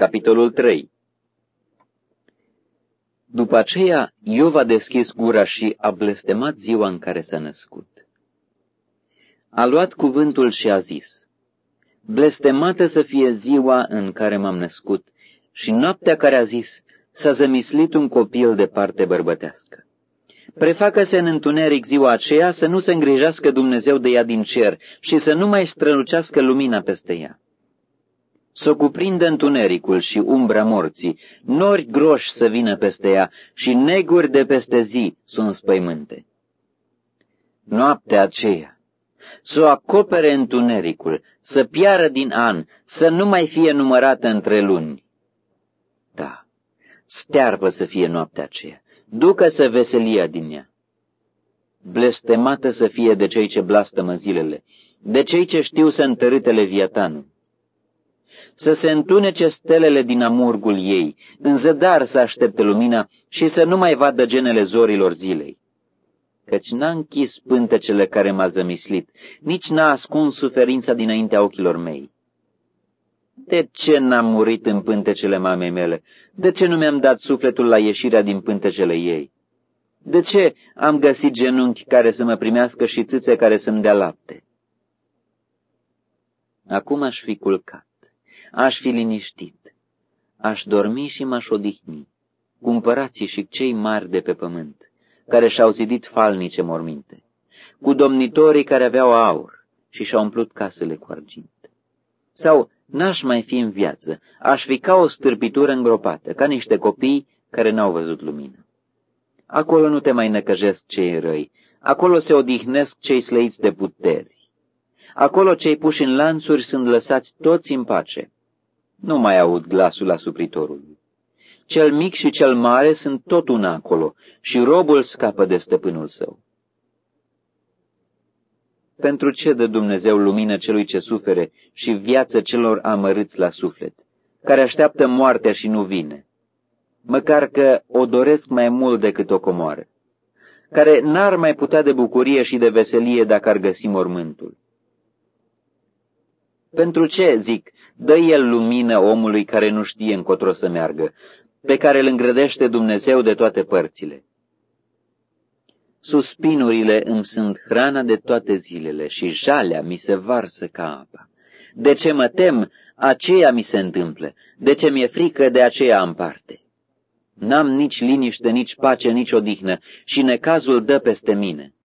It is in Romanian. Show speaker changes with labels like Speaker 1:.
Speaker 1: Capitolul 3 După aceea, Iov a deschis gura și a blestemat ziua în care s-a născut. A luat cuvântul și a zis, Blestemată să fie ziua în care m-am născut și noaptea care a zis, s-a zămislit un copil de parte bărbătească. Prefacă-se în întuneric ziua aceea să nu se îngrijească Dumnezeu de ea din cer și să nu mai strălucească lumina peste ea. Să o cuprindă întunericul și umbra morții, nori groși să vină peste ea și neguri de peste zi să înspăimânte. Noaptea aceea, să o acopere întunericul, să piară din an, să nu mai fie numărată între luni. Da, stearpă să fie noaptea aceea, ducă-să veselia din ea. Blestemată să fie de cei ce blastămă zilele, de cei ce știu să întărâte leviatanul. Să se întunece stelele din amurgul ei, în zădar să aștepte lumina și să nu mai vadă genele zorilor zilei. Căci n-a închis pântecele care m-a zămislit, nici n-a ascuns suferința dinaintea ochilor mei. De ce n-am murit în pântecele mamei mele? De ce nu mi-am dat sufletul la ieșirea din pântecele ei? De ce am găsit genunchi care să mă primească și țâțe care să-mi dea lapte? Acum aș fi culcat, aș fi liniștit, aș dormi și m-aș odihni, cumpărații și cei mari de pe pământ, care și-au zidit falnice morminte, cu domnitorii care aveau aur și și-au umplut casele cu argint. Sau n-aș mai fi în viață, aș fi ca o stârpitură îngropată, ca niște copii care n-au văzut lumină. Acolo nu te mai năcăjesc cei răi, acolo se odihnesc cei slăiți de puteri. Acolo cei puși în lanțuri sunt lăsați toți în pace. Nu mai aud glasul asupritorului. Cel mic și cel mare sunt tot una acolo și robul scapă de stăpânul său. Pentru ce dă Dumnezeu lumină celui ce sufere și viață celor amărâți la suflet, care așteaptă moartea și nu vine? Măcar că o doresc mai mult decât o comoară, care n-ar mai putea de bucurie și de veselie dacă ar găsi mormântul. Pentru ce, zic, dă el lumină omului care nu știe încotro să meargă, pe care îl îngrădește Dumnezeu de toate părțile? Suspinurile îmi sunt hrana de toate zilele și jalea mi se varsă ca apa. De ce mă tem, aceea mi se întâmplă, de ce mi-e frică, de aceea am parte. N-am nici liniște, nici pace, nici odihnă și necazul dă peste mine.